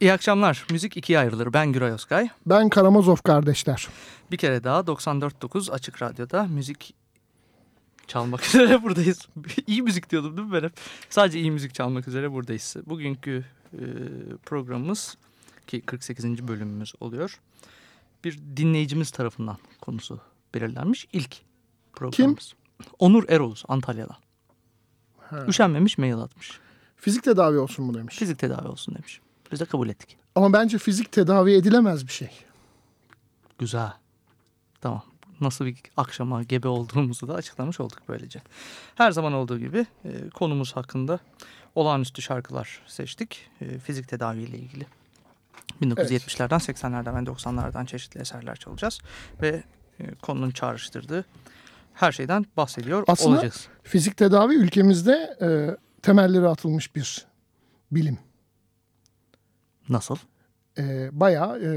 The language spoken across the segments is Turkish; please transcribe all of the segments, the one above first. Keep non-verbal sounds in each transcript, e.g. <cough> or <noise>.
İyi akşamlar. Müzik ikiye ayrılır. Ben Güray Özkay. Ben Karamazov kardeşler. Bir kere daha 94.9 Açık Radyo'da müzik çalmak <laughs> üzere buradayız. <laughs> iyi müzik diyordum değil mi ben hep? Sadece iyi müzik çalmak üzere buradayız. Bugünkü e, programımız ki 48. bölümümüz oluyor. Bir dinleyicimiz tarafından konusu belirlenmiş ilk programımız. Onur Eroğuz Antalya'dan. Ha. Üşenmemiş mail atmış. Fizik tedavi olsun mu demiş. Fizik tedavi olsun demiş. Biz de kabul ettik. Ama bence fizik tedavi edilemez bir şey. Güzel. Tamam. Nasıl bir akşama gebe olduğumuzu da açıklamış olduk böylece. Her zaman olduğu gibi e, konumuz hakkında olağanüstü şarkılar seçtik. E, fizik tedavi ile ilgili. 1970'lerden, 80'lerden ve 90'lardan çeşitli eserler çalacağız. Ve e, konunun çağrıştırdığı her şeyden bahsediyor Aslında- olacağız. Fizik tedavi ülkemizde e, temelleri atılmış bir bilim. Nasıl? E, bayağı e,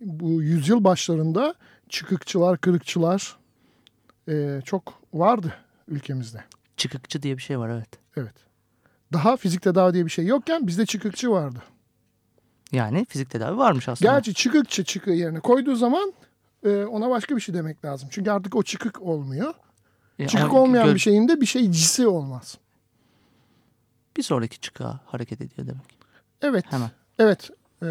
bu yüzyıl başlarında çıkıkçılar, kırıkçılar e, çok vardı ülkemizde. Çıkıkçı diye bir şey var evet. Evet. Daha fizik tedavi diye bir şey yokken bizde çıkıkçı vardı. Yani fizik tedavi varmış aslında. Gerçi çıkıkçı çıkığı yerine koyduğu zaman e, ona başka bir şey demek lazım. Çünkü artık o çıkık olmuyor. E, Çıkık olmayan gö- bir şeyin de bir şeycisi olmaz. Bir sonraki çıkığa hareket ediyor demek. Evet. Hemen. Evet. E,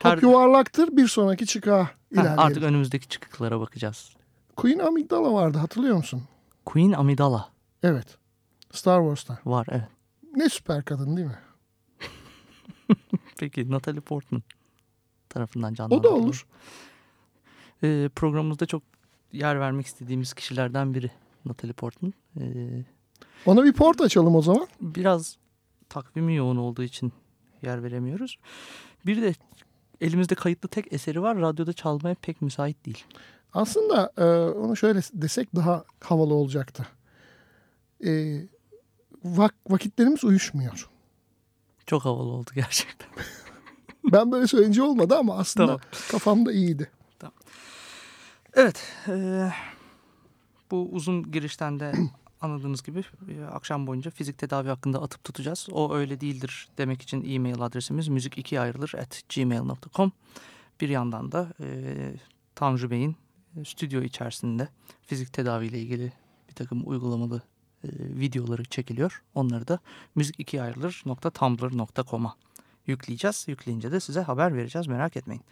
top Her- yuvarlaktır bir sonraki çıkağa ilerleyelim. artık önümüzdeki çıkıklara bakacağız. Queen Amygdala vardı hatırlıyor musun? Queen Amidala Evet. Star Wars'ta. var evet. Ne süper kadın değil mi? <laughs> Peki Natalie Portman tarafından O canlandırıldı. da olur. Ee, programımızda çok yer vermek istediğimiz kişilerden biri Natalie Portman. Ee, Ona bir port açalım o zaman. biraz takvimi yoğun olduğu için yer veremiyoruz. Bir de elimizde kayıtlı tek eseri var. Radyoda çalmaya pek müsait değil. Aslında e, onu şöyle desek daha havalı olacaktı. E, vak- vakitlerimiz uyuşmuyor. Çok havalı oldu gerçekten. <laughs> Ben böyle söyleyince olmadı ama aslında Tamam. kafamda iyiydi. Evet. e, bu uzun girişten de <clears throat> anladığınız gibi e, akşam boyunca fizik tedavi hakkında atıp tutacağız. O öyle değildir demek için e-mail adresimiz müzik iki ayrılır at gmail.com. Bir yandan da e, Tanju Bey'in e, stüdyo içerisinde fizik tedavi ile ilgili bir takım uygulamalı e, videoları çekiliyor. Onları da müzik iki ayrılır.tumblr.com'a yükleyeceğiz. Yükleyince de size haber vereceğiz merak etmeyin.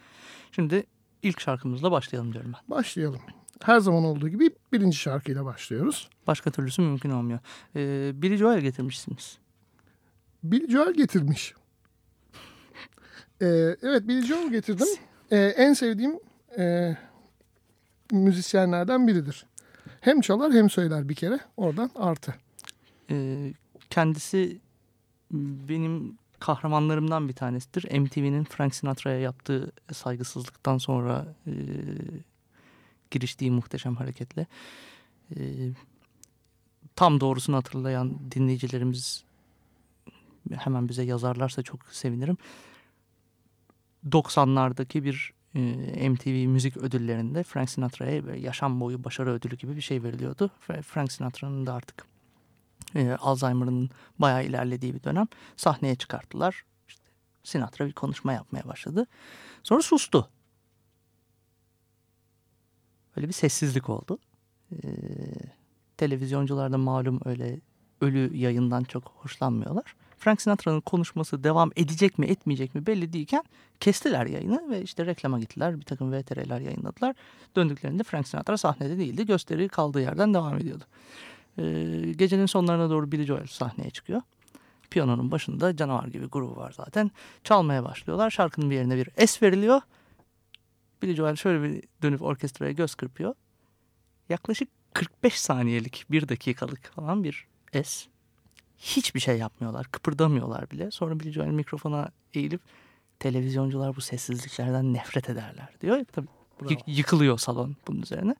Şimdi ilk şarkımızla başlayalım diyorum ben. Başlayalım. Her zaman olduğu gibi birinci şarkıyla başlıyoruz. Başka türlüsü mümkün olmuyor. Ee, Billy Joel getirmişsiniz. Billy Joel getirmiş. Ee, evet Billy Joel getirdim. Ee, en sevdiğim e, müzisyenlerden biridir. Hem çalar hem söyler bir kere. Oradan artı. Ee, kendisi benim kahramanlarımdan bir tanesidir. MTV'nin Frank Sinatra'ya yaptığı saygısızlıktan sonra e, giriştiği muhteşem hareketle. E, tam doğrusunu hatırlayan dinleyicilerimiz hemen bize yazarlarsa çok sevinirim. 90'lardaki bir e, MTV müzik ödüllerinde Frank Sinatra'ya yaşam boyu başarı ödülü gibi bir şey veriliyordu. Fra- Frank Sinatra'nın da artık e, Alzheimer'ın bayağı ilerlediği bir dönem sahneye çıkarttılar. İşte Sinatra bir konuşma yapmaya başladı. Sonra sustu. Öyle bir sessizlik oldu. E, televizyoncular da malum öyle ölü yayından çok hoşlanmıyorlar. Frank Sinatra'nın konuşması devam edecek mi etmeyecek mi belli değilken kestiler yayını ve işte reklama gittiler. Bir takım VTR'ler yayınladılar. Döndüklerinde Frank Sinatra sahnede değildi. Gösteri kaldığı yerden devam ediyordu. Ee, gecenin sonlarına doğru Billy Joel sahneye çıkıyor. Piyanonun başında canavar gibi grubu var zaten. Çalmaya başlıyorlar. Şarkının bir yerine bir es veriliyor. Billy Joel şöyle bir dönüp orkestraya göz kırpıyor. Yaklaşık 45 saniyelik, bir dakikalık falan bir es. Hiçbir şey yapmıyorlar, kıpırdamıyorlar bile. Sonra Billy Joel mikrofona eğilip televizyoncular bu sessizliklerden nefret ederler diyor. Tabii Bravo. yık- yıkılıyor salon bunun üzerine.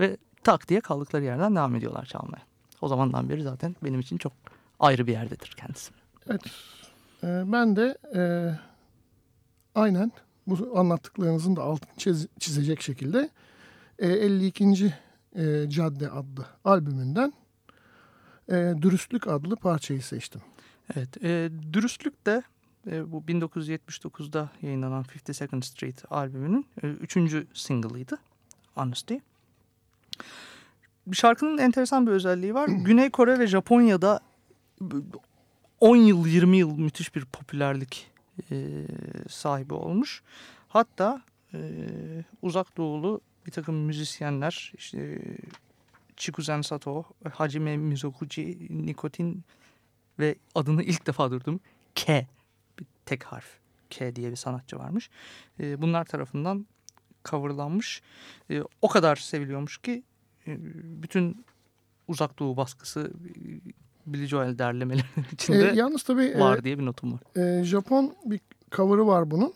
Ve tak diye kaldıkları yerden devam ediyorlar çalmaya. O zamandan beri zaten benim için çok ayrı bir yerdedir kendisi. Evet. Ee, ben de e, aynen bu anlattıklarınızın da altını çiz- çizecek şekilde e, 52. e, Cadde adlı albümünden e, Dürüstlük adlı parçayı seçtim. Evet, e, Dürüstlük de e, bu 1979'da yayınlanan 52nd Street albümünün e, üçüncü single'ıydı. Honesty. Şarkının enteresan bir özelliği var. <clears throat> Güney Kore ve Japonya'da b- 10 yıl 20 yıl müthiş bir popülerlik e, sahibi olmuş. Hatta e, uzak doğulu bir takım müzisyenler işte Chikuzen Sato, Hajime Mizoguchi, Nikotin ve adını ilk defa duydum. K. Bir tek harf. K diye bir sanatçı varmış. E, bunlar tarafından coverlanmış. O kadar seviliyormuş ki bütün uzak doğu baskısı Billy Joel derlemelerinin E, içinde yalnız tabii e, var diye bir notum var. e, Japon bir cover'ı var bunun.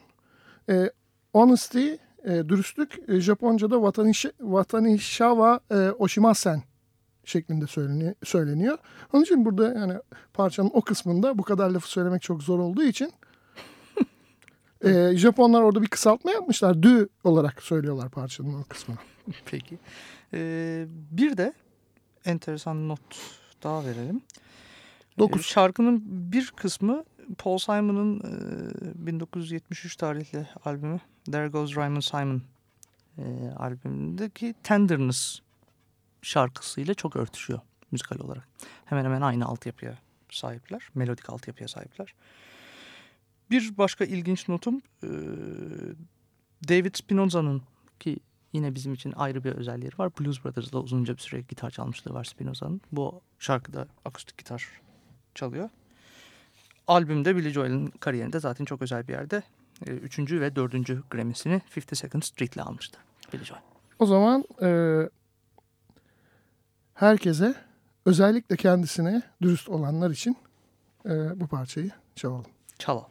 E, honesty, e, dürüstlük e, Japonca'da watanishi, watanishawa e, oshimasen şeklinde söyleniyor, söyleniyor. Onun için burada yani parçanın o kısmında bu kadar lafı söylemek çok zor olduğu için <laughs> e, Japonlar orada bir kısaltma yapmışlar. Dü olarak söylüyorlar parçanın o kısmını. Peki. E, bir de enteresan not daha verelim. Dokuz. E, Şarkının bir kısmı Paul Simon'ın e, 1973 tarihli albümü There Goes Raymond Simon e, albümündeki Tenderness şarkısıyla çok örtüşüyor müzikal olarak. Hemen hemen aynı altyapıya sahipler. Melodik altyapıya sahipler. Bir başka ilginç notum e, David Spinoza'nın ki yine bizim için ayrı bir özelliği var. Blues Brothers'da uzunca bir süre gitar çalmışlığı var Spinoza'nın. Bu şarkıda akustik gitar çalıyor. Albümde Billy Joel'in kariyerinde zaten çok özel bir yerde. e, Üçüncü ve dördüncü Grammy'sini 52nd Street'le almıştı Billy Joel. O zaman e, herkese özellikle kendisine dürüst olanlar için e, bu parçayı çalalım. Çalalım.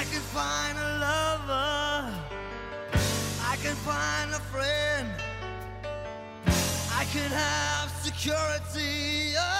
I can find a lover, I can find a friend, I can have security. Until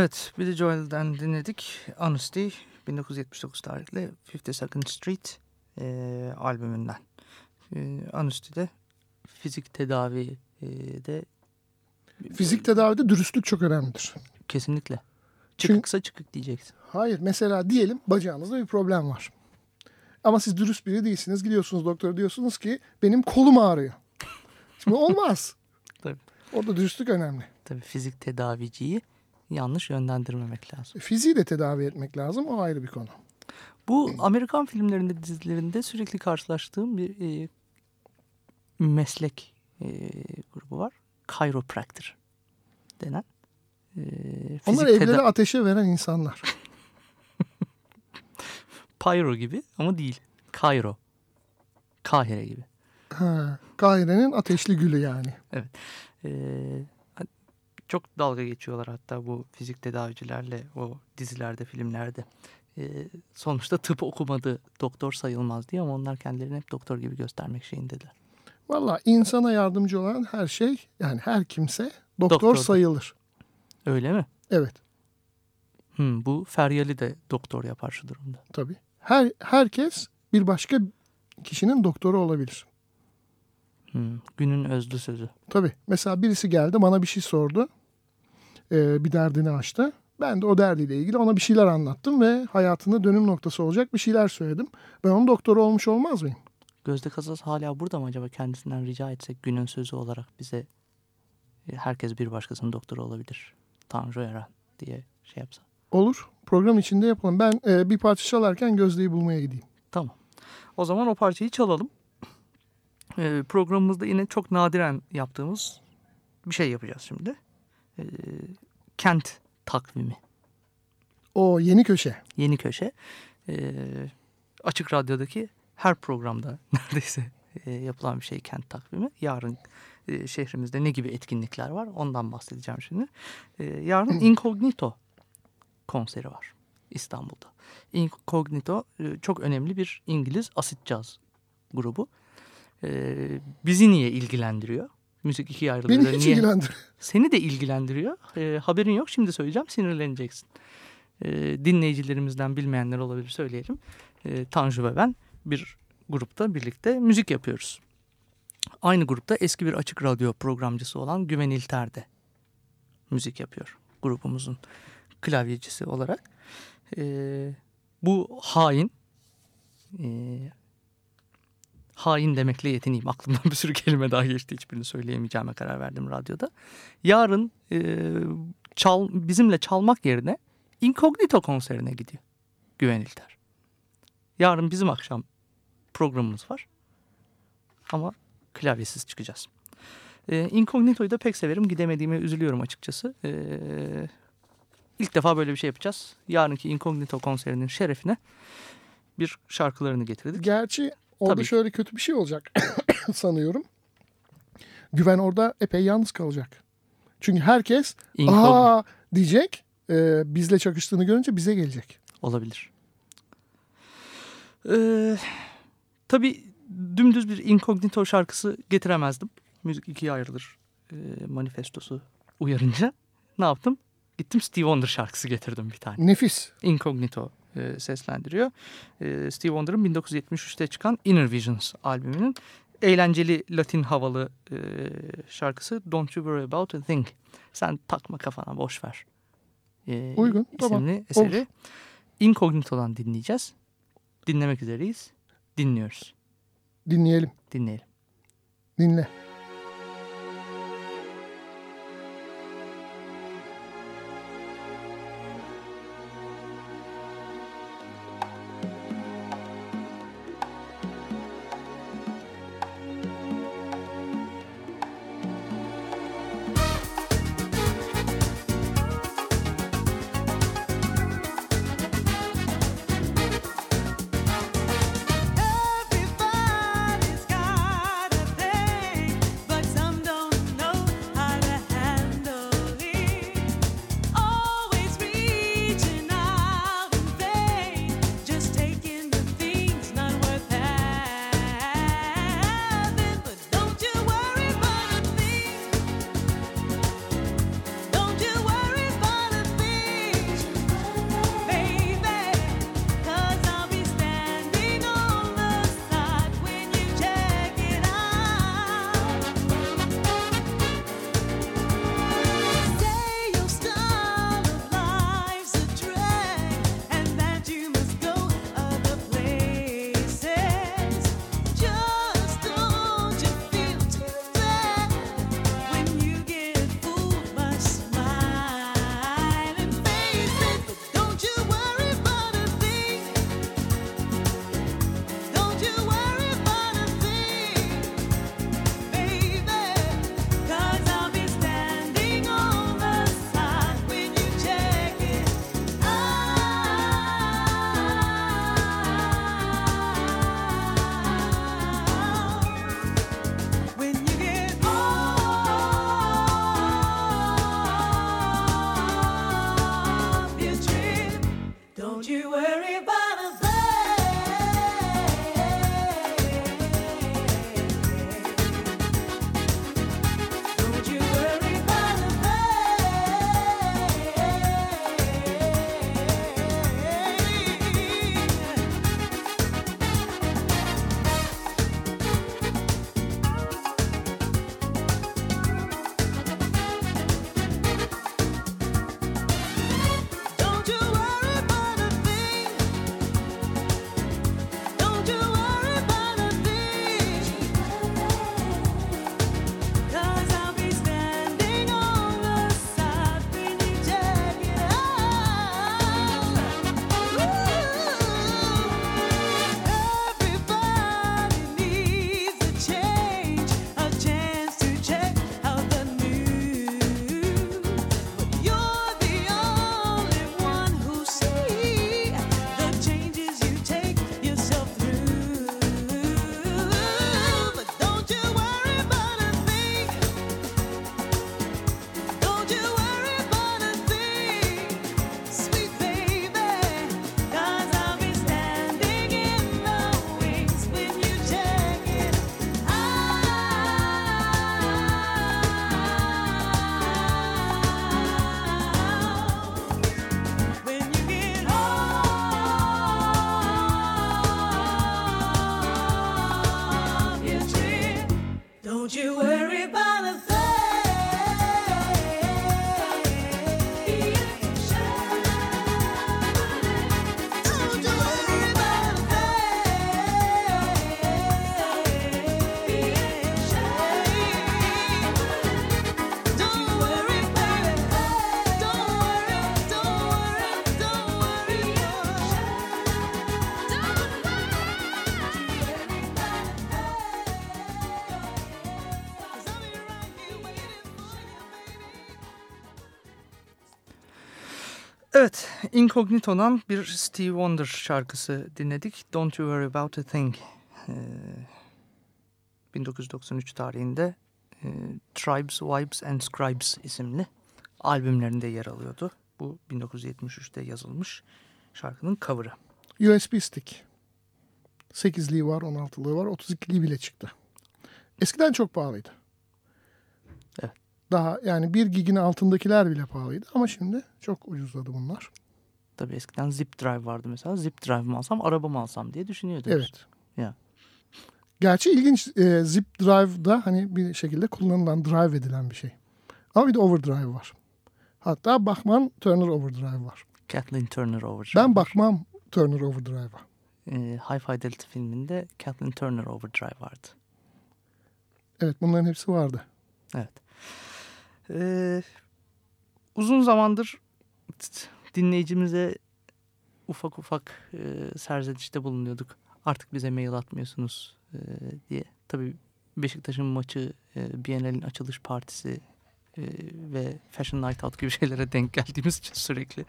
Evet, Billy Joel'den dinledik. Honesty 1979 tarihli 52nd Street e, albümünden. E, Honesty'de fizik tedavi e, de Fizik tedavide dürüstlük çok önemlidir. kesinlikle. Çünkü- Çıkıksa çıkık diyeceksin. Hayır mesela diyelim bacağınızda bir problem var. Ama siz dürüst biri değilsiniz. Gidiyorsunuz doktora diyorsunuz ki benim kolum ağrıyor. Şimdi olmaz. <laughs> Tabii. Orada dürüstlük önemli. Tabii fizik tedaviciyi yanlış yönlendirmemek lazım. Fiziği de tedavi etmek lazım. O ayrı bir konu. Bu Amerikan filmlerinde, dizilerinde sürekli karşılaştığım bir e, meslek e, grubu var. Chiropractor denen. E, Onlar evleri ateşe veren insanlar. <laughs> Pyro gibi ama değil. Cairo. Kahire gibi. Ha, Kahire'nin ateşli gülü yani. Ee, çok dalga geçiyorlar hatta bu fizik tedavicilerle o dizilerde, filmlerde. Ee, sonuçta tıp okumadı, doktor sayılmaz diye ama onlar kendilerini hep doktor gibi göstermek şeyindeler. Valla insana yardımcı olan her şey yani her kimse doktor Doktordur. sayılır. Öyle mi? Evet Hmm, bu Feryal'i de doktor yapar şu durumda. tabii. Her, herkes bir başka kişinin doktoru olabilir. Hmm, günün özlü sözü. Tabii. Mesela birisi geldi bana bir şey sordu. Ee, bir derdini açtı. Ben de o derdiyle ilgili ona bir şeyler anlattım ve hayatında dönüm noktası olacak bir şeyler söyledim. Ben onun doktoru olmuş olmaz mıyım? Gözde Kazas hala burada mı acaba kendisinden rica etsek günün sözü olarak bize e, herkes bir başkasının doktoru olabilir. Tanrı Eren diye şey yapsa. Olur. Program içinde yapalım. Ben e, bir parça çalarken Gözde'yi bulmaya gideyim. Tamam. O zaman o parçayı çalalım. Ee, programımızda yine çok nadiren yaptığımız bir şey yapacağız şimdi. Ee, kent takvimi. O yeni köşe. Yeni köşe. Ee, açık Radyo'daki her programda <laughs> neredeyse e, yapılan bir şey kent takvimi. Yarın e, şehrimizde ne gibi etkinlikler var ondan bahsedeceğim şimdi. Ee, yarın Incognito konseri var İstanbul'da. Incognito e, çok önemli bir İngiliz asit caz grubu. Ee, bizi niye ilgilendiriyor? Müzik ikiye ayrılıyor. Beni hiç Niye? ilgilendir. Seni de ilgilendiriyor. Ee, haberin yok şimdi söyleyeceğim sinirleneceksin. Ee, dinleyicilerimizden bilmeyenler olabilir söyleyelim. Ee, Tanju ve ben bir grupta birlikte müzik yapıyoruz. Aynı grupta eski bir açık radyo programcısı olan Güven İlter de müzik yapıyor. Grubumuzun klavyecisi olarak. Ee, bu hain e, hain demekle yetineyim. Aklımdan bir sürü kelime daha geçti. Hiçbirini söyleyemeyeceğime karar verdim radyoda. Yarın e, çal, bizimle çalmak yerine Incognito konserine gidiyor. Güven İlter. Yarın bizim akşam programımız var. Ama klavyesiz çıkacağız. E, Incognito'yu da pek severim. Gidemediğime üzülüyorum açıkçası. E, ilk defa böyle bir şey yapacağız. Yarınki Incognito konserinin şerefine bir şarkılarını getirdik. Gerçi orada Tabii şöyle kötü bir şey olacak <coughs> sanıyorum. Güven orada epey yalnız kalacak. Çünkü herkes Incognito aa diyecek. e, bizle çakıştığını görünce bize gelecek. olabilir. Ee, tabii dümdüz bir Incognito şarkısı getiremezdim. Müzik ikiye ayrılır e, manifestosu uyarınca. Ne yaptım? Gittim Steve Wonder şarkısı getirdim bir tane. Nefis. Incognito e, seslendiriyor. E, Steve Wonder'ın 1973'te çıkan Inner Visions albümünün eğlenceli Latin havalı e, şarkısı Don't You Worry About A Thing. Sen takma kafana boş ver. E, Uygun. isimli tamam. eseri. Olur. Incognito'dan dinleyeceğiz. Dinlemek üzereyiz. Dinliyoruz. Dinleyelim. Dinleyelim. Dinle. Evet, Incognito'dan bir Steve Wonder şarkısı dinledik. Don't You Worry About A Thing. Ee, 1993 tarihinde e, Tribes, Vibes and Scribes isimli albümlerinde yer alıyordu. Bu 1973'te yazılmış şarkının cover'ı. USB stick. 8'liği var, 16'lığı var, 32'liği bile çıktı. Eskiden çok pahalıydı. Evet daha yani 1 gigin altındakiler bile pahalıydı ama şimdi çok ucuzladı bunlar. Tabii eskiden zip drive vardı mesela. Zip drive mi alsam, araba mı alsam diye düşünüyorduk. Evet. Ya. Gerçi ilginç e, zip drive da hani bir şekilde kullanılan, drive edilen bir şey. Ama bir de overdrive var. Hatta Bachman Turner overdrive var. Kathleen Turner overdrive. Ben Bachman Turner overdrive'a. E, High Fidelity filminde Kathleen Turner overdrive vardı. Evet bunların hepsi vardı. Evet. Ee, uzun zamandır dinleyicimize ufak ufak e, serzenişte bulunuyorduk. Artık bize mail atmıyorsunuz e, diye. Tabii Beşiktaş'ın maçı, e, Biennale'in açılış partisi e, ve Fashion Night Out gibi <laughs> şeylere denk geldiğimiz için sürekli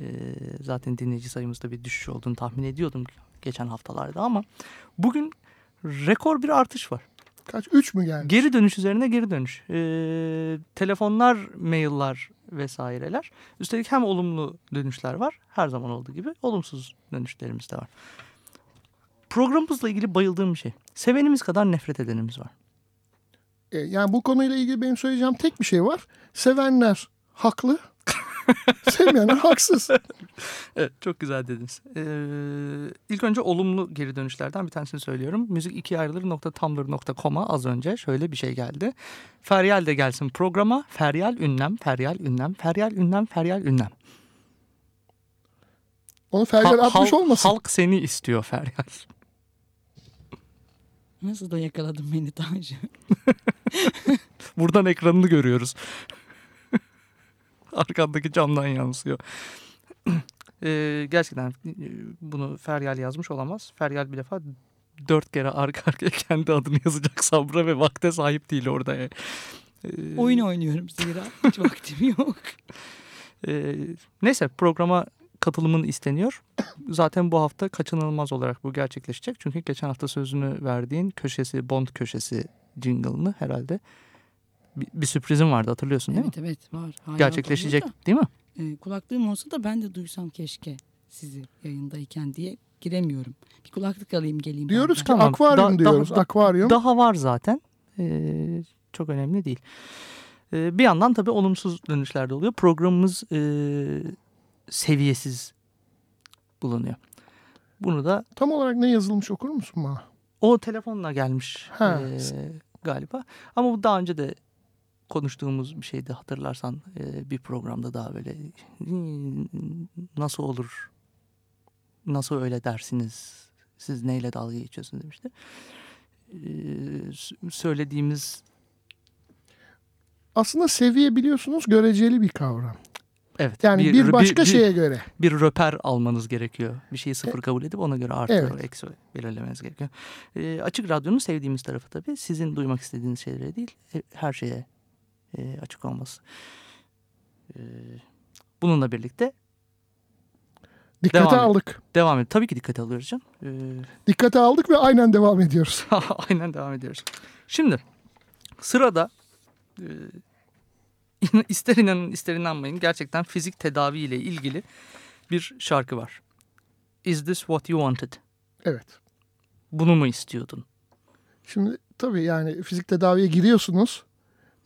e, zaten dinleyici sayımızda bir düşüş olduğunu tahmin ediyordum geçen haftalarda ama bugün rekor bir artış var. Kaç? Üç mü geldi? Geri dönüş üzerine geri dönüş. Ee, telefonlar, mailler vesaireler. Üstelik hem olumlu dönüşler var her zaman olduğu gibi olumsuz dönüşlerimiz de var. Programımızla ilgili bayıldığım bir şey. Sevenimiz kadar nefret edenimiz var. E, yani bu konuyla ilgili benim söyleyeceğim tek bir şey var. Sevenler haklı. <laughs> Sevmeyenler haksız. Evet çok güzel dediniz. Ee, ilk önce olumlu geri dönüşlerden bir tanesini söylüyorum. Müzik ikiye ayrılır.tumblr.com'a az önce şöyle bir şey geldi. Feryal de gelsin programa. Feryal ünlem, feryal ünlem, feryal ünlem, feryal ünlem. Onu Feryal Ha- atmış halk- olmasın. Halk seni istiyor Feryal. Nasıl da yakaladın beni Tanju? <laughs> Buradan ekranını görüyoruz. <laughs> Arkandaki camdan yansıyor. <clears throat> Ee, gerçekten e, bunu Feryal yazmış olamaz. Feryal bir defa dört kere arka arkaya kendi adını yazacak sabra ve vakte sahip değil orada. Ee, Oyun oynuyorum zira. <laughs> Hiç vaktim yok. e, neyse programa katılımın isteniyor. Zaten bu hafta kaçınılmaz olarak bu gerçekleşecek. Çünkü geçen hafta sözünü verdiğin köşesi, Bond köşesi jingle'ını herhalde bir, bir sürprizim vardı hatırlıyorsun değil mi? evet evet var. Hala Gerçekleşecek duruyor değil mi? da, e, kulaklığım olsa da ben de duysam keşke sizi yayındayken diye giremiyorum. Bir kulaklık alayım geleyim. Diyoruz ki. Tamam, akvaryum da- diyoruz. daha- akvaryum. Daha var zaten. Ee, çok önemli değil. Ee, bir yandan tabii olumsuz dönüşler de oluyor. Programımız e, seviyesiz bulunuyor. Bunu da Tam olarak ne yazılmış okur musun bana? o telefonla gelmiş Ha. e, galiba. Ama bu daha önce de konuştuğumuz bir şeydi hatırlarsan e, bir programda daha böyle "Hmm, nasıl olur nasıl öyle dersiniz siz neyle dalga geçiyorsunuz demişti. E, söylediğimiz Aslında seviye biliyorsunuz göreceli bir kavram. evet Yani bir, başka bir- şeye göre. bir röper almanız gerekiyor. Bir şeyi sıfır kabul edip ona göre artı Evet. eksi belirlemeniz gerekiyor. E, açık radyonun sevdiğimiz tarafı tabii sizin duymak istediğiniz şeylere değil e, her şeye e, açık olması. E, bununla birlikte Dikkate Devam et. aldık. devam et. Tabii ki dikkate alıyoruz canım. E, <laughs> Dikkate aldık ve aynen devam ediyoruz. <laughs> aynen devam ediyoruz. Şimdi sırada e, <laughs> ister inanın ister inanmayın gerçekten fizik tedavi ile ilgili bir şarkı var. Is this what you wanted? Evet. Bunu mu istiyordun? Şimdi tabii yani fizik tedaviye giriyorsunuz.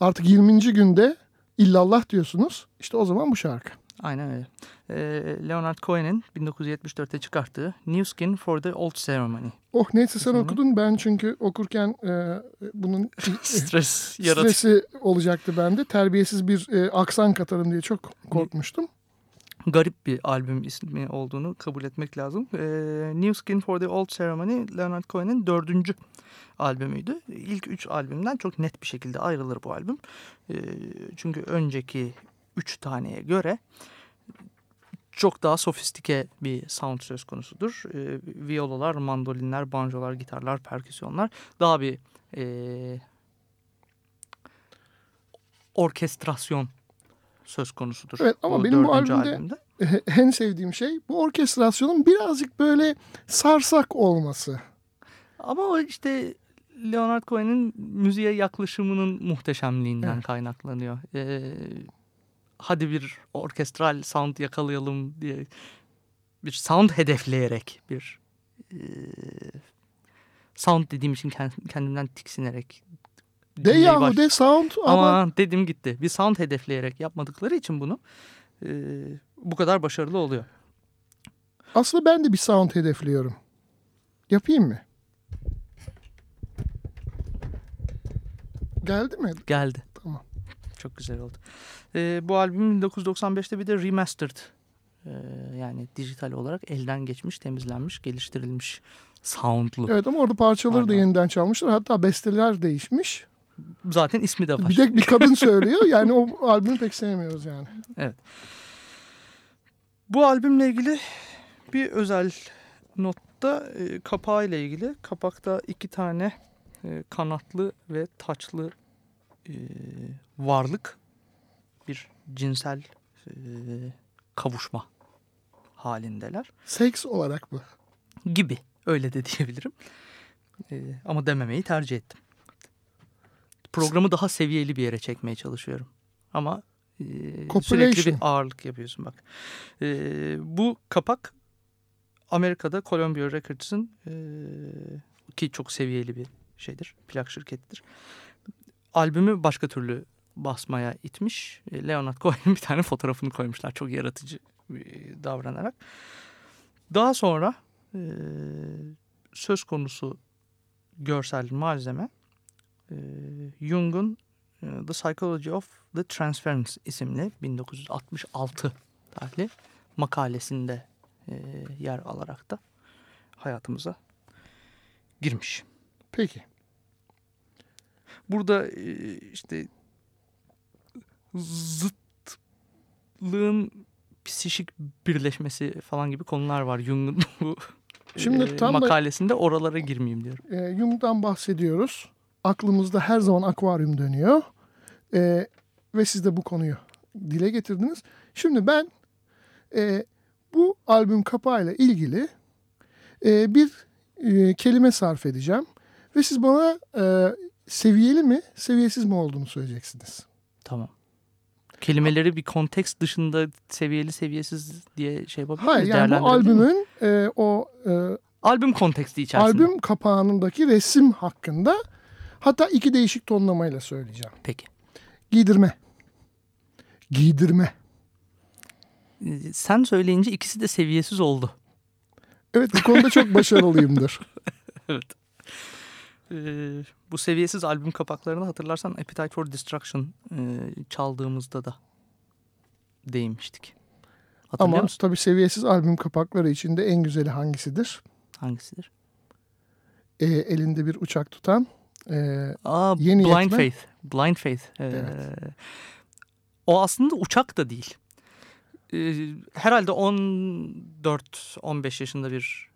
Artık 20. günde illallah diyorsunuz. İşte o zaman bu şarkı. Aynen öyle. Ee, Leonard Cohen'in 1974'te çıkarttığı New Skin for the Old Ceremony. Oh neyse sen Hı hı. okudun. Ben çünkü okurken e, bunun <laughs> Stres yaratıyor. stresi olacaktı bende. Terbiyesiz bir e, aksan katarım diye çok korkmuştum. Garip bir albüm ismi olduğunu kabul etmek lazım. Ee, New Skin for the Old Ceremony Leonard Cohen'in dördüncü albümüydü. İlk üç albümden çok net bir şekilde ayrılır bu albüm. Ee, çünkü önceki üç taneye göre çok daha sofistike bir sound söz konusudur. Ee, viyolalar, mandolinler, banjolar, gitarlar, perküsyonlar daha bir e, orkestrasyon söz konusudur. Evet, ama benim bu albümde- E, <laughs> en sevdiğim şey bu orkestrasyonun birazcık böyle sarsak olması. Ama o işte Leonard Cohen'in müziğe yaklaşımının muhteşemliğinden Evet. kaynaklanıyor. Ee, hadi bir orkestral sound yakalayalım diye bir sound hedefleyerek bir e, sound dediğim için kend- kendimden tiksinerek De yahu baş- de sound ama, ama dedim gitti. Bir sound hedefleyerek yapmadıkları için bunu e, bu kadar başarılı oluyor. aslında ben de bir sound hedefliyorum. Yapayım mı? Geldi mi? Geldi. Tamam. Çok güzel oldu. Ee, bu albüm 1995'te bir de remastered. Ee, yani dijital olarak elden geçmiş, temizlenmiş, geliştirilmiş soundlu. Evet ama orada parçaları da Aynen. yeniden çalmışlar. Hatta besteler değişmiş. Zaten ismi de var. Bir tek bir kadın söylüyor. Yani o albümü pek sevmiyoruz yani. Bu albümle ilgili bir özel notta e, kapağı ile ilgili. Kapakta iki tane e, kanatlı ve taçlı e, varlık bir cinsel e, kavuşma halindeler Seks olarak mı? gibi öyle de diyebilirim. E, ama dememeyi tercih ettim. Programı daha seviyeli bir yere çekmeye çalışıyorum. Ama e, sürekli bir ağırlık yapıyorsun bak. E, bu kapak Amerika'da Columbia Records'ın e, ki çok seviyeli bir şeydir, plak şirketidir. Albümü başka türlü basmaya itmiş. Leonard <laughs> Cohen'in bir tane fotoğrafını koymuşlar çok yaratıcı davranarak. Daha sonra e, söz konusu görsel malzeme e, Jung'un The Psychology of the Transference isimli 1966 tarihli makalesinde e, yer alarak da hayatımıza girmiş. Peki. Burada e, işte zıtlığın psişik birleşmesi falan gibi konular var Jung'un bu Şimdi e, tam da- makalesinde oralara girmeyeyim diyorum. E, Jung'dan bahsediyoruz. Aklımızda her zaman akvaryum dönüyor. E, ve siz de bu konuyu dile getirdiniz. Şimdi ben e, bu albüm kapağıyla ilgili e, bir e, kelime sarf edeceğim. Ve siz bana e, seviyeli mi, seviyesiz mi olduğunu söyleyeceksiniz. Tamam. Kelimeleri bir konteks dışında seviyeli seviyesiz diye şey yapabilir Hayır yani bu albümün e, o e, albüm konteksti içerisinde. albüm kapağındaki resim hakkında hatta iki değişik tonlamayla söyleyeceğim. Peki. Giydirme. Giydirme. Ee, Sen söyleyince ikisi de seviyesiz oldu. Evet bu konuda çok başarılıyımdır. <laughs> evet. Ee, bu seviyesiz albüm kapaklarını hatırlarsan Appetite for Destruction e, çaldığımızda da değinmiştik. Hatırlıyor Ama musun? tabii seviyesiz albüm kapakları içinde en güzeli hangisidir? Hangisidir? E, elinde bir uçak tutan. E, Aa, Yeni Blind yetme. Faith. Blind Faith. Ee, Evet. O aslında uçak da değil. Ee, herhalde 14-15 yaşında bir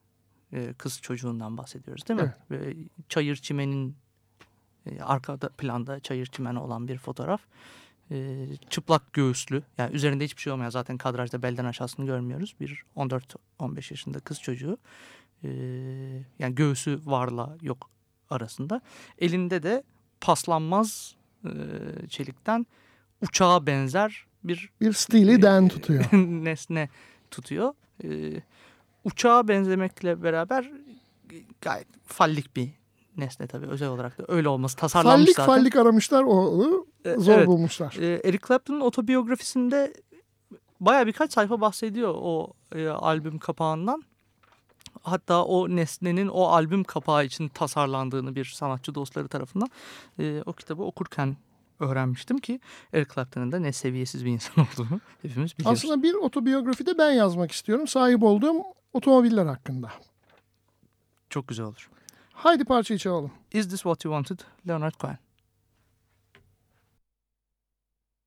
e, kız çocuğundan bahsediyoruz değil mi? Ve çayır çimenin e, arkada planda çayır çimen olan bir fotoğraf. Ee, çıplak göğüslü yani üzerinde hiçbir şey olmayan zaten kadrajda belden aşağısını görmüyoruz. Bir 14-15 yaşında kız çocuğu. Ee, yani göğsü varla yok arasında. Elinde de paslanmaz e, çelikten uçağa benzer bir bir stili den tutuyor. <laughs> nesne tutuyor. Ee, uçağa benzemekle beraber gayet fallik bir nesne tabii özel olarak da öyle olması tasarlanmış fallik zaten. fallik aramışlar onu zor evet. bulmuşlar. Ee, Eric Clapton'un otobiyografisinde baya birkaç sayfa bahsediyor o e, albüm kapağından. Hatta o nesnenin o albüm kapağı için tasarlandığını bir sanatçı dostları tarafından e, o kitabı okurken öğrenmiştim ki Eric Clapton'ın da ne seviyesiz bir insan <laughs> olduğunu hepimiz biliyoruz. Aslında bir otobiyografi de ben yazmak istiyorum. Sahip olduğum otomobiller hakkında. Çok güzel olur. Haydi parçayı çalalım. Is This What You Wanted? Leonard Cohen.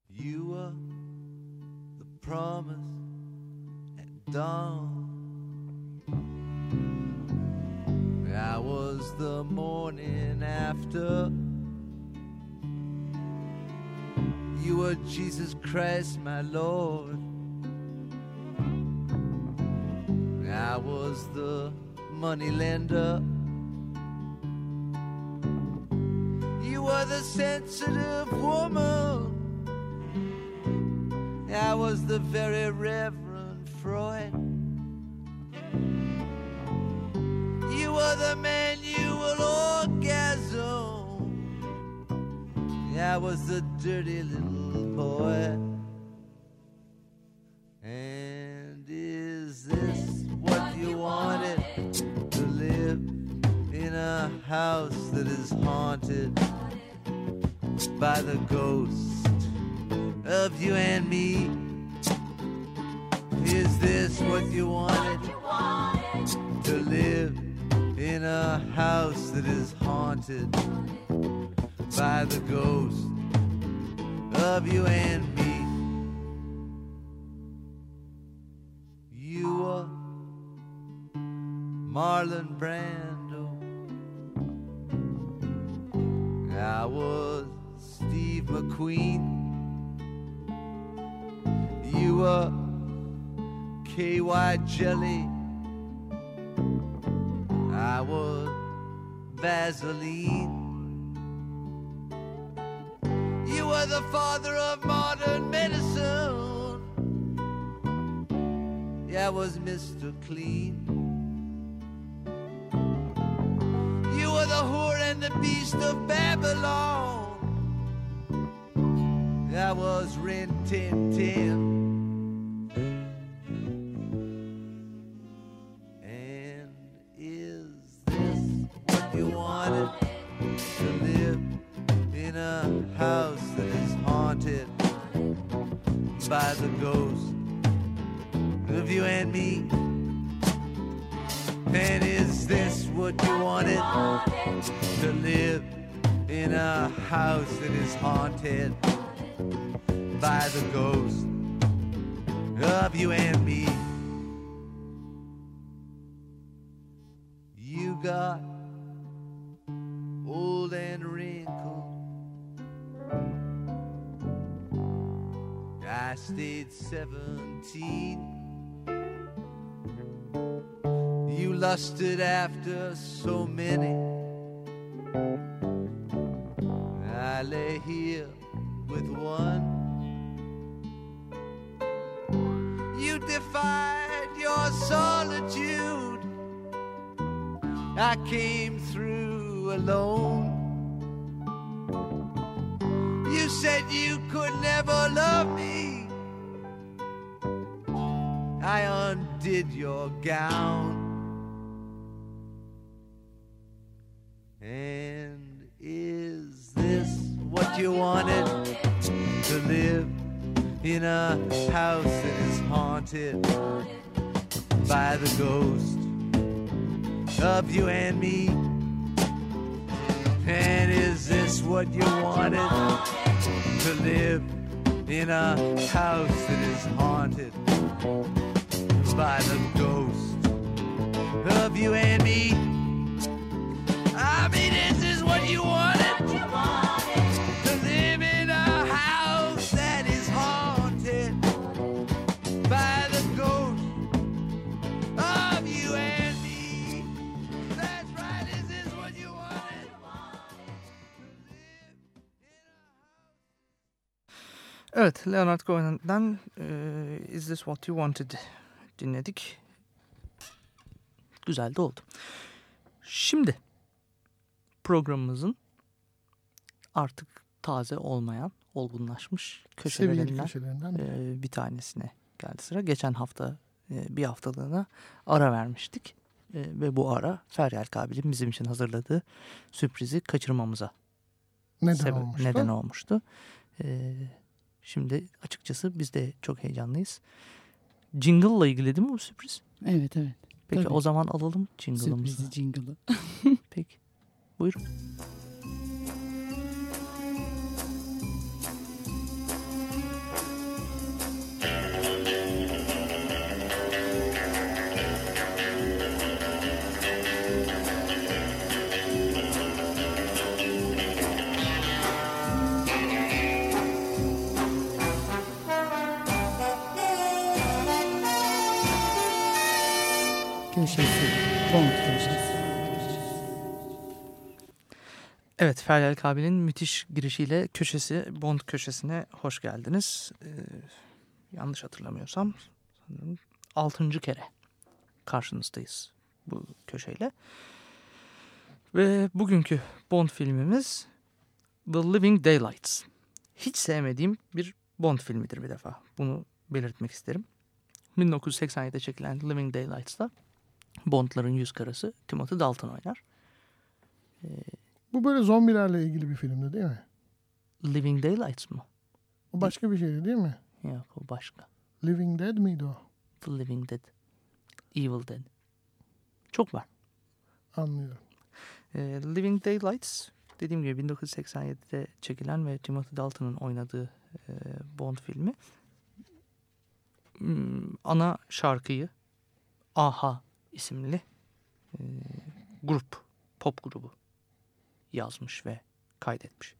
You were the promise at dawn. I was the morning after. You were Jesus Christ, my Lord. I was the money lender. You were the sensitive woman. I was the very Reverend Freud. You were the manual orgasm. I was a dirty little boy. And is this what you wanted? To live in a house that is haunted? by the ghost of you and me. Is this what you wanted? To live in a house that is haunted by the ghost of you and me. You were Marlon Brando. I was Steve McQueen. You were KY Jelly. I was Vaseline. You were the father of modern medicine. Yeah, I was Mr. Clean. You were the whore and the beast of Babylon. I was Rin Tin Tin. House that is haunted by the ghost of you and me. You got old and wrinkled. I stayed 17. You lusted after so many. Lay here with one. You defied your solitude. I came through alone. You said you could never love me. I undid your gown. And this what you wanted? To live in a house that is haunted by the ghost of you and me? And is this what you wanted? To live in a house that is haunted by the ghost of you and me? I mean, is this what you wanted? To Evet, Leonard Cohen'den e, Is This What You Wanted dinledik. Güzel de oldu. Şimdi programımızın artık taze olmayan, olgunlaşmış köşelerinden köşelerinden. e, bir tanesine geldi sıra. Geçen hafta e, bir haftalığına ara vermiştik. E, ve bu ara Feryal Kabil'in bizim için hazırladığı sürprizi kaçırmamıza Neden sebep- olmuştu? neden olmuştu. E, şimdi açıkçası biz de çok heyecanlıyız. Jingle'la ilgili değil mi bu sürpriz? Evet evet. Peki Tabii. o zaman alalım jingle'ımızı. Sürprizi jingle'ı. Peki. Buyurun. Köşesi. Bond köşesi. Evet Feryal Kabil'in müthiş girişiyle köşesi Bond köşesine hoş geldiniz. Ee, yanlış hatırlamıyorsam sanırım 6. kere karşınızdayız bu köşeyle. Ve bugünkü Bond filmimiz The Living Daylights. Hiç sevmediğim bir Bond filmidir bir defa. Bunu belirtmek isterim. 1987'de çekilen Living Daylights'ta Bond'ların yüz karası Timothy Dalton oynar. Bu böyle zombilerle ilgili bir filmdi değil mi? Living Daylights mı? O başka bir şeydi değil mi? Yok o başka. Living Dead miydi o? The Living Dead. Evil Dead. Çok var. Anlıyorum. Ee, Living Daylights dediğim gibi 1987'de çekilen ve Timothy Dalton'ın oynadığı e, Bond filmi. Hmm, ana şarkıyı Aha isimli e, grup, pop grubu yazmış ve kaydetmiş.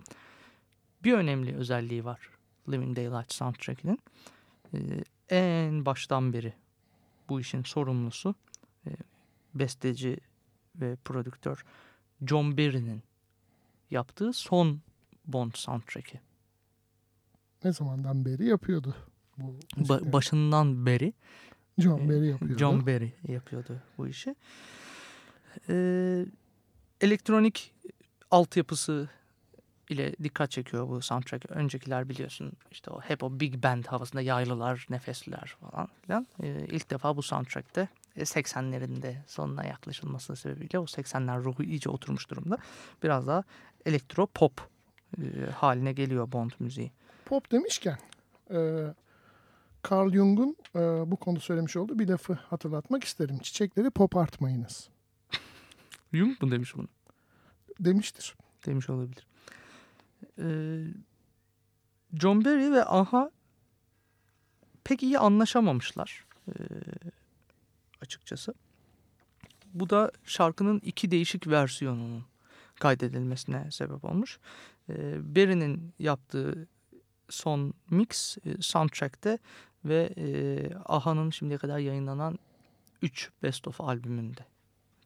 Bir önemli özelliği var Living Daylights soundtrack'inin. E, en baştan beri bu işin sorumlusu e, besteci ve prodüktör John Barry'nin yaptığı son Bond soundtrack'i. Ne zamandan beri yapıyordu bu Ba- başından beri John Barry yapıyordu. John Barry yapıyordu bu işi. Ee, elektronik altyapısı ile dikkat çekiyor bu soundtrack. Öncekiler biliyorsun işte o hep o big band havasında yaylılar, nefesliler falan filan. Ee, ilk defa bu soundtrack'te e, 80'lerinde sonuna yaklaşılması sebebiyle o 80'ler ruhu iyice oturmuş durumda. Biraz daha elektro pop e, haline geliyor Bond müziği. Pop demişken e, Carl Jung'un e, bu konuda söylemiş olduğu bir lafı hatırlatmak isterim. Çiçekleri pop artmayınız <laughs> Jung mu demiş bunu? demiştir. demiş olabilir. Ee, John Barry ve Aha pek iyi anlaşamamışlar ee, açıkçası. Bu da şarkının iki değişik versiyonunun kaydedilmesine sebep olmuş. Ee, Barry'nin yaptığı son mix e, soundtrack'te ve e, Aha'nın şimdiye kadar yayınlanan 3 Best of albümünde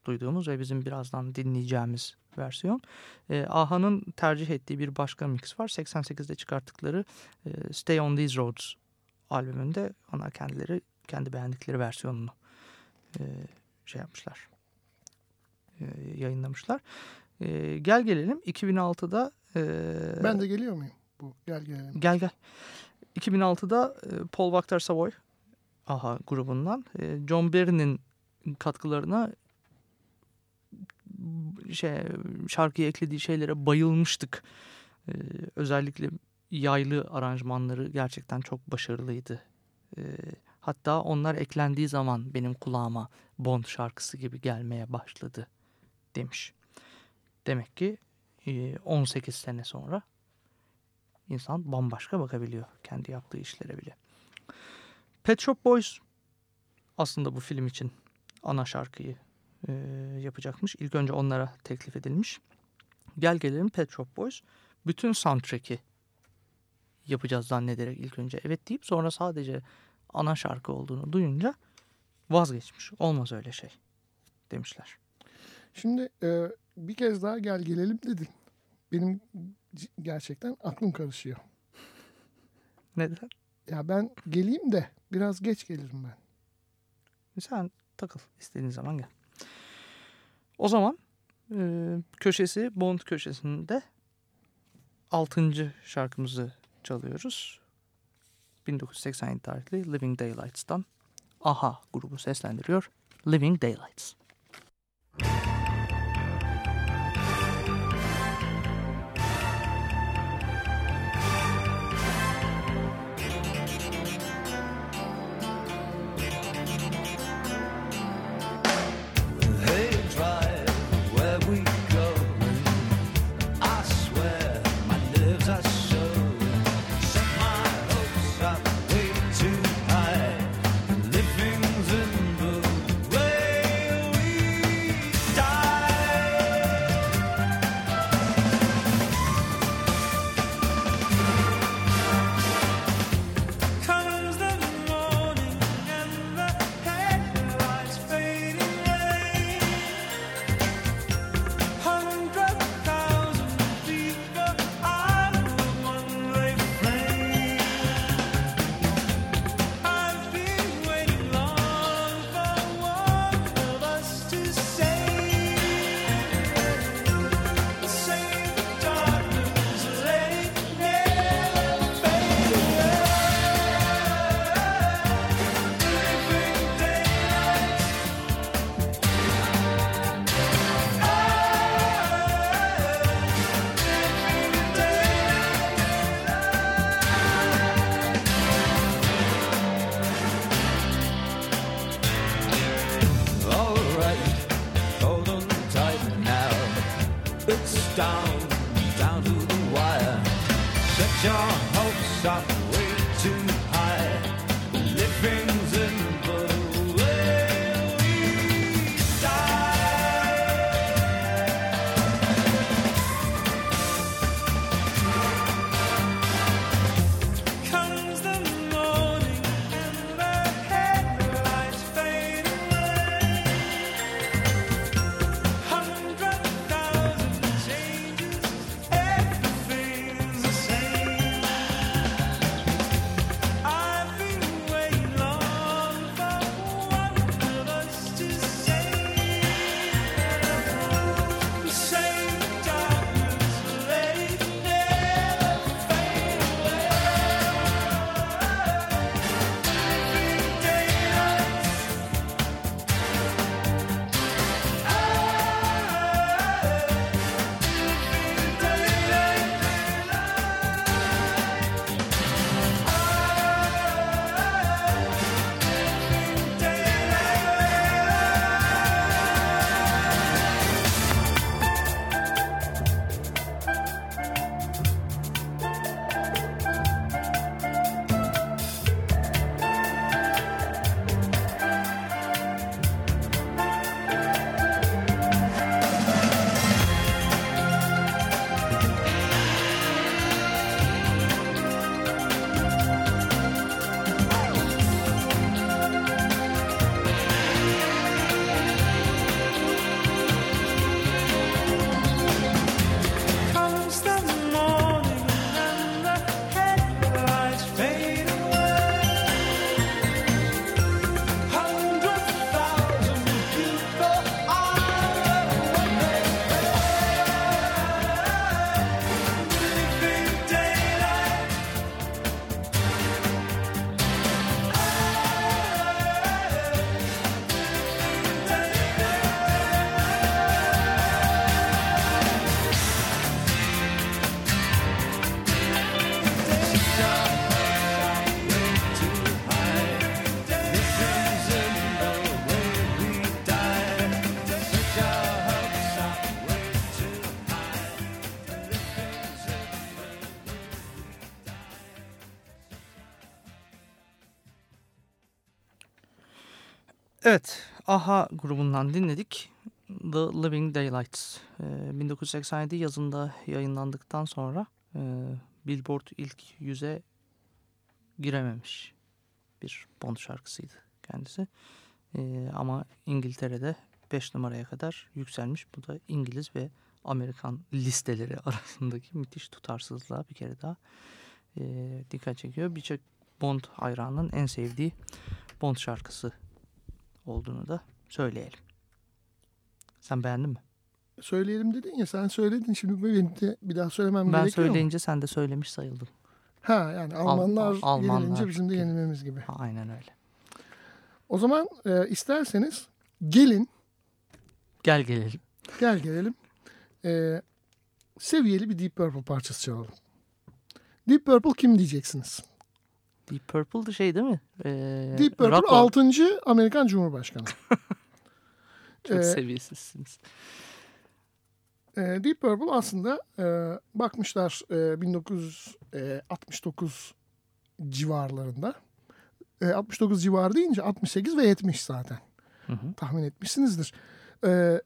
duyduğumuz ve bizim birazdan dinleyeceğimiz versiyon. E, Aha'nın tercih ettiği bir başka mix var. 88'de çıkarttıkları e, Stay on These Roads albümünde onlar kendileri kendi beğendikleri versiyonunu e, şey yapmışlar. E, yayınlamışlar. E, gel gelelim 2006'da e, Ben de geliyor muyum? Bu gel gelelim. Gel gel. 2006'da e, Paul Wachter Savoy aha grubundan e, John Barry'nin katkılarına şey şarkıya eklediği şeylere bayılmıştık. E, özellikle yaylı aranjmanları gerçekten çok başarılıydı. Hatta onlar eklendiği zaman benim kulağıma Bond şarkısı gibi gelmeye başladı demiş. Demek ki e, 18 sene sonra insan bambaşka bakabiliyor kendi yaptığı işlere bile. Pet Shop Boys aslında bu film için ana şarkıyı e, yapacakmış. İlk önce onlara teklif edilmiş. Gel gelelim Pet Shop Boys bütün soundtrack'i yapacağız zannederek ilk önce evet deyip sonra sadece ana şarkı olduğunu duyunca vazgeçmiş. Olmaz öyle şey demişler. Şimdi e, bir kez daha gel gelelim dedin. Benim gerçekten aklım karışıyor. <laughs> Neden? Ya ben geleyim de biraz geç gelirim ben. Sen takıl istediğin zaman gel. O zaman e, köşesi Bond köşesinde 6. şarkımızı çalıyoruz. 1987 tarihli Living Daylights'tan AHA grubu seslendiriyor. Living Daylights. AHA grubundan dinledik. The Living Daylights. Ee, 1987 yazında yayınlandıktan sonra e, Billboard ilk yüze girememiş bir Bond şarkısıydı kendisi. Ee, ama İngiltere'de 5 numaraya kadar yükselmiş. Bu da İngiliz ve Amerikan listeleri <laughs> arasındaki müthiş tutarsızlığa bir kere daha e, dikkat çekiyor. Birçok Bond hayranının en sevdiği Bond şarkısı olduğunu da söyleyelim. Sen beğendin mi? Söyleyelim dedin ya sen söyledin şimdi benim de bir daha söylemem Ben gerekiyor mu? söyleyince sen de söylemiş sayıldın. Ha yani Almanlar, Almanlar yenilince bizim de yenilmemiz gibi. Ha, aynen öyle. O zaman e, isterseniz gelin Gel gelelim. gel gelelim e, seviyeli bir Deep Purple parçası çalalım. Deep Purple kim diyeceksiniz? Deep Purple şey değil mi? Ee, Deep Purple Rocco. 6. Amerikan Cumhurbaşkanı. <laughs> Çok Ee, seviyesizsiniz. E, Deep Purple aslında e, bakmışlar e, 1969 civarlarında. E, 69 civarı deyince 68 ve 70 zaten. Hı hı. Tahmin etmişsinizdir. E,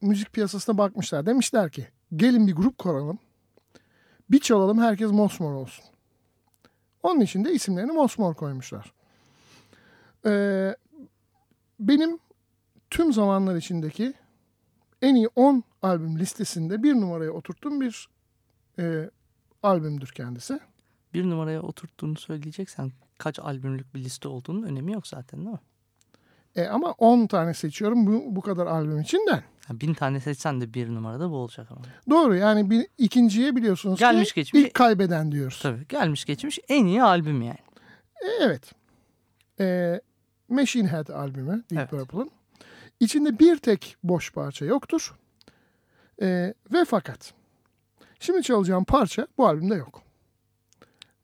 müzik piyasasına bakmışlar. Demişler ki gelin bir grup kuralım. Bir çalalım herkes mosmor olsun. Onun için de isimlerini mosmor koymuşlar. E, benim tüm zamanlar içindeki en iyi 10 albüm listesinde bir numaraya oturttuğum bir e, albümdür kendisi. Bir numaraya oturttuğunu söyleyeceksen kaç albümlük bir liste olduğunun önemi yok zaten değil mi? E, ama 10 tane seçiyorum bu, bu kadar albüm içinden. Ha, bin tane seçsen de bir numarada bu olacak ama. Doğru yani bir ikinciye biliyorsunuz Gelmiş ki geçmiş- ilk kaybeden diyoruz. Tabii gelmiş geçmiş en iyi albüm yani. E, evet. E, Machine Head albümü Deep Evet. Purple'ın. İçinde bir tek boş parça yoktur. E, ve fakat şimdi çalacağım parça bu albümde yok.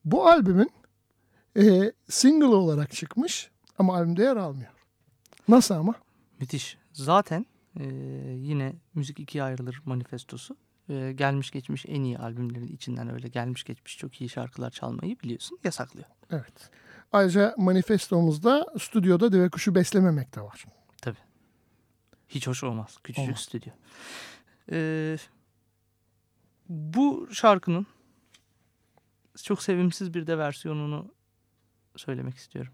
Bu albümün e, single olarak çıkmış ama albümde yer almıyor. Nasıl ama? Müthiş. Zaten e, yine Müzik ikiye ayrılır manifestosu e, gelmiş geçmiş en iyi albümlerin içinden öyle gelmiş geçmiş çok iyi şarkılar çalmayı biliyorsun yasaklıyor. Evet. Ayrıca manifestomuzda stüdyoda deve kuşu beslememek de var. Hiç hoş olmaz. Küçücük Olmaz. stüdyo. Ee, bu şarkının çok sevimsiz bir de versiyonunu söylemek istiyorum.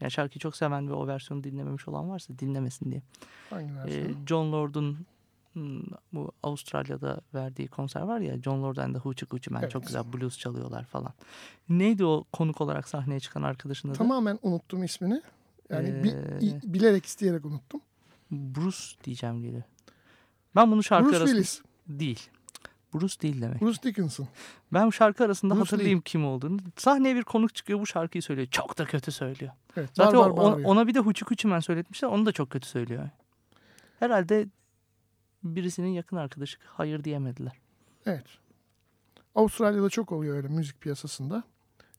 Yani şarkıyı çok seven ve o versiyonu dinlememiş olan varsa dinlemesin diye. Hangi Ee, versiyon? John Lord'un hmm, bu Avustralya'da verdiği konser var ya John Lord and the Hoochie Coochie Evet. çok güzel blues çalıyorlar falan. Neydi o konuk olarak sahneye çıkan arkadaşın adı? Tamamen unuttum ismini. Yani bi- Ee, i- bilerek isteyerek unuttum. Bruce diyeceğim geliyor. Ben bunu şarkı Bruce arasında Willis, değil. Bruce değil demek. Bruce Dickinson. Ben bu şarkı arasında Bruce hatırlayayım kim olduğunu. Sahneye bir konuk çıkıyor bu şarkıyı söylüyor. Çok da kötü söylüyor. Evet, Zaten var, o- var, ona, bir de Huçi Kuçimen söyletmişler. Onu da çok kötü söylüyor. Herhalde birisinin yakın arkadaşı hayır diyemediler. Evet. Avustralya'da çok oluyor öyle müzik piyasasında.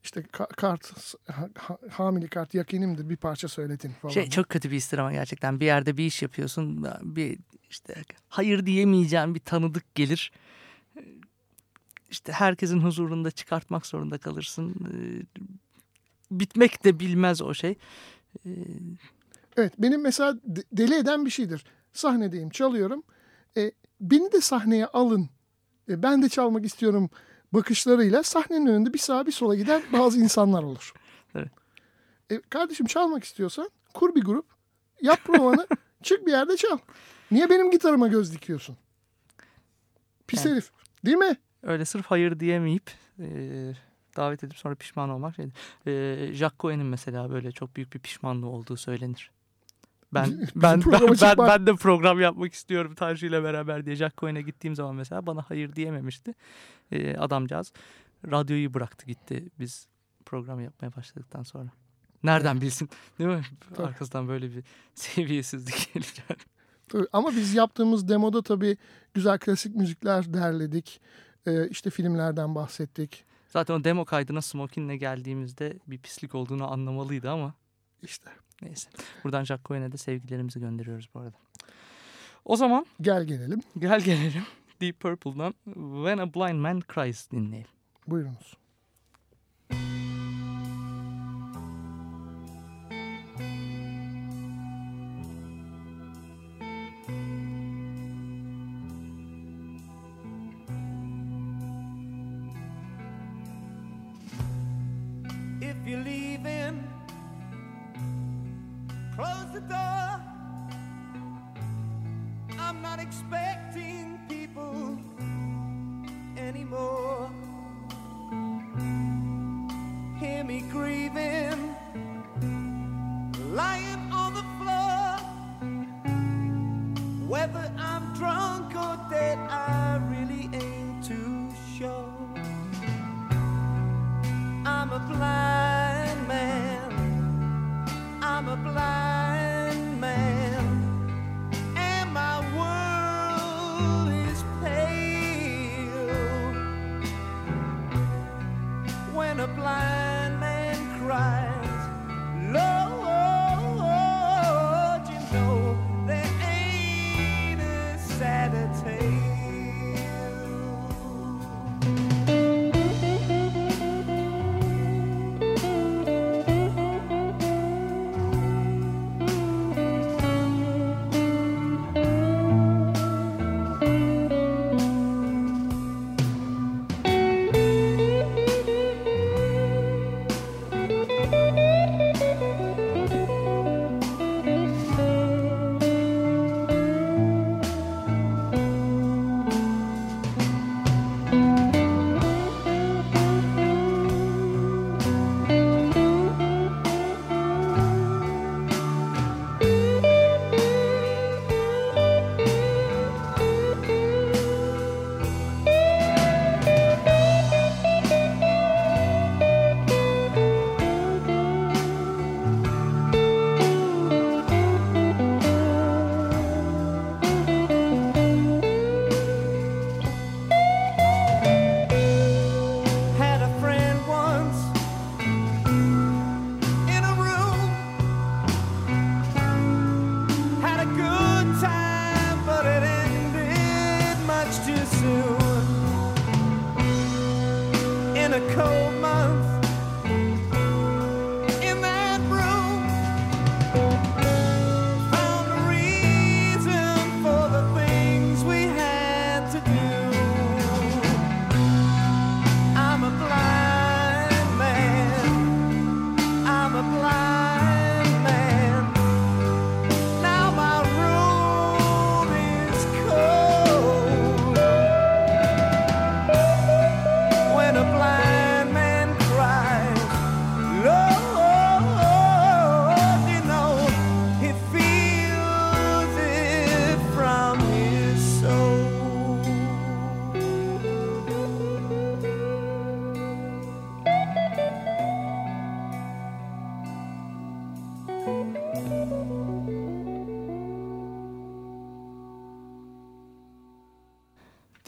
İşte ka- kart, ha- ha- hamili kart yakinimdir bir parça söyletin falan. Şey çok kötü bir istir ama gerçekten bir yerde bir iş yapıyorsun. Bir işte hayır diyemeyeceğin bir tanıdık gelir. İşte herkesin huzurunda çıkartmak zorunda kalırsın. Ee, Bitmek de bilmez o şey. Ee, Evet benim mesela de- deli eden bir şeydir. Sahnedeyim çalıyorum. E, beni de sahneye alın. E, ben de çalmak istiyorum bakışlarıyla sahnenin önünde bir sağa bir sola giden bazı insanlar olur. <laughs> Evet. E, kardeşim çalmak istiyorsan kur bir grup. Yap provanı <laughs> çık bir yerde çal. Niye benim gitarıma göz dikiyorsun? Pis Yani- herif. Değil mi? Öyle sırf hayır diyemeyip e, davet edip sonra pişman olmak şey. E, Jack Cohen'in mesela böyle çok büyük bir pişmanlığı olduğu söylenir. Ben <laughs> ben ben, ben, ben de program yapmak istiyorum Tanju ile beraber diye Jack Cohen'e gittiğim zaman mesela bana hayır diyememişti. E, adamcağız radyoyu bıraktı gitti biz program yapmaya başladıktan sonra. Nereden bilsin değil mi? Tabii. Arkasından böyle bir <laughs> seviyesizlik gelir. Tabii, ama biz yaptığımız demoda tabii güzel klasik müzikler derledik. E, işte filmlerden bahsettik. Zaten o demo kaydına Smokin'le geldiğimizde bir pislik olduğunu anlamalıydı ama İşte Neyse. Buradan Jack Cohen'e de sevgilerimizi gönderiyoruz bu arada. O zaman gel gelelim. gel gelelim Deep Purple'dan When a Blind Man Cries dinleyelim. Buyurunuz.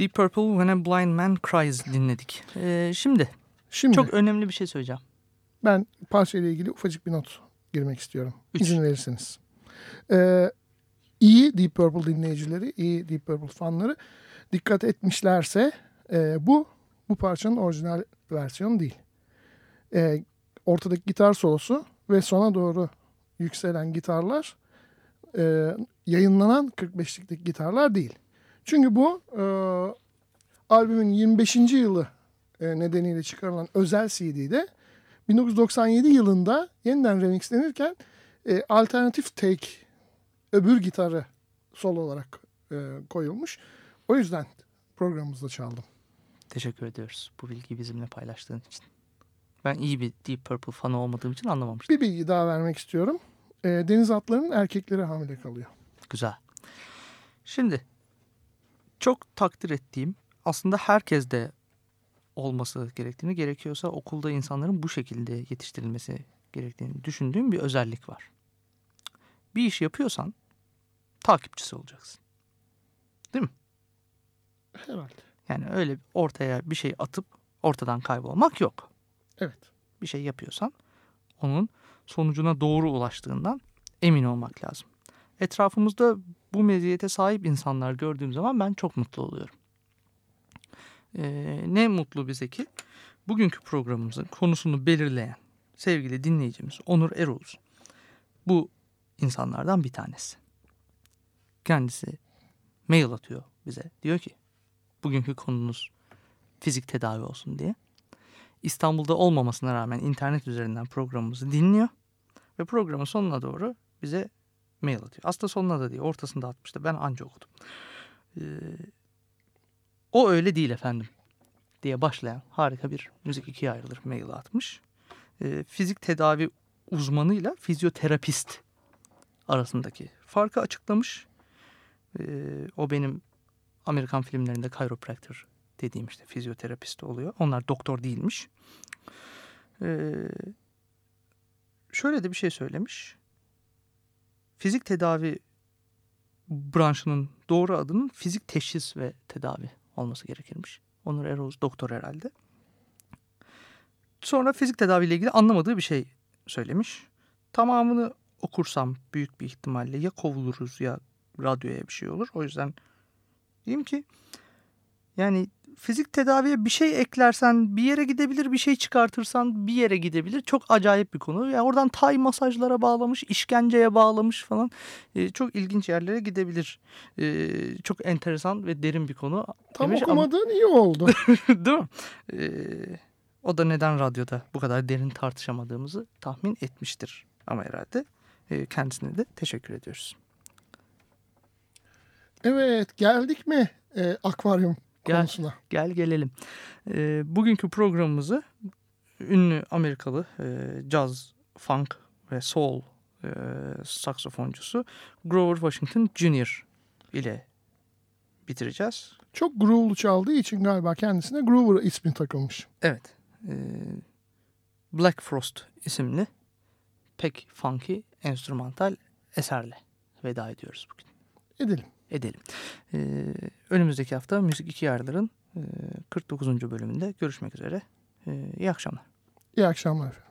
Deep Purple When a Blind Man Cries dinledik. Ee, şimdi Şimdi çok önemli bir şey söyleyeceğim. ben parçayla ilgili ufacık bir not girmek istiyorum. Üç. İzin verirseniz. Ee, iyi Deep Purple dinleyicileri, iyi Deep Purple fanları dikkat etmişlerse e, bu bu parçanın orijinal versiyonu değil. Ee, ortadaki gitar solosu ve sona doğru yükselen gitarlar e, yayınlanan 45'likteki gitarlar değil. Çünkü bu e, albümün 25. yılı e, nedeniyle çıkarılan özel CD'de 1997 yılında yeniden remixlenirken e, alternatif take öbür gitarı sol olarak e, koyulmuş. O yüzden programımızda çaldım. Teşekkür ediyoruz bu bilgiyi bizimle paylaştığın için. Ben iyi bir Deep Purple fanı olmadığım için anlamamıştım. Bir bilgi daha vermek istiyorum. E, deniz atlarının erkekleri hamile kalıyor. Güzel. Şimdi çok takdir ettiğim aslında herkes de olması gerektiğini gerekiyorsa okulda insanların bu şekilde yetiştirilmesi gerektiğini düşündüğüm bir özellik var. Bir iş yapıyorsan takipçisi olacaksın. Herhalde. Yani öyle ortaya bir şey atıp ortadan kaybolmak yok. Evet. Bir şey yapıyorsan onun sonucuna doğru ulaştığından emin olmak lazım. Etrafımızda bu meziyete sahip insanlar gördüğüm zaman ben çok mutlu oluyorum. Ee, ne mutlu bize ki bugünkü programımızın konusunu belirleyen sevgili dinleyicimiz Onur Eroluz bu insanlardan bir tanesi. Kendisi mail atıyor bize. Diyor ki bugünkü konunuz fizik tedavi olsun diye. İstanbul'da olmamasına rağmen internet üzerinden programımızı dinliyor. Ve programın sonuna doğru bize mail atıyor. Aslında sonuna da değil ortasında atmıştı. Ben anca okudum. Ee, o öyle değil efendim diye başlayan harika bir müzik ikiye ayrılır mail atmış. Ee, fizik tedavi uzmanıyla fizyoterapist arasındaki farkı açıklamış. Ee, o benim Amerikan filmlerinde chiropractor dediğim işte fizyoterapist oluyor. Onlar doktor değilmiş. Ee, şöyle de bir şey söylemiş. Fizik tedavi branşının doğru adının fizik teşhis ve tedavi olması gerekirmiş. Onur Eroğuz doktor herhalde. Sonra fizik tedaviyle ilgili anlamadığı bir şey söylemiş. Tamamını okursam büyük bir ihtimalle ya kovuluruz ya radyoya bir şey olur. O yüzden diyeyim ki yani fizik tedaviye bir şey eklersen bir yere gidebilir, bir şey çıkartırsan bir yere gidebilir. Çok acayip bir konu. Yani oradan tay masajlara bağlamış, işkenceye bağlamış falan. Ee, çok ilginç yerlere gidebilir. Ee, çok enteresan ve derin bir konu. Tam demiş ama- okumadığın iyi oldu. <laughs> Değil mi? Ee, o da neden radyoda bu kadar derin tartışamadığımızı tahmin etmiştir. Ama herhalde e, kendisine de teşekkür ediyoruz. evet geldik mi e, akvaryum Gel. konusuna? Gel gelelim. Ee, bugünkü programımızı ünlü Amerikalı e, caz, funk ve soul e, saksafoncusu Grover Washington Jr. ile bitireceğiz. Çok groovlu çaldığı için galiba kendisine Groover ismi takılmış. Evet. e, Black Frost isimli pek funky enstrümantal eserle veda ediyoruz bugün. Edelim. Edelim. Ee, önümüzdeki hafta Müzik İki Ayarlar'ın e, 49. bölümünde görüşmek üzere. Ee, iyi akşamlar. İyi akşamlar efendim.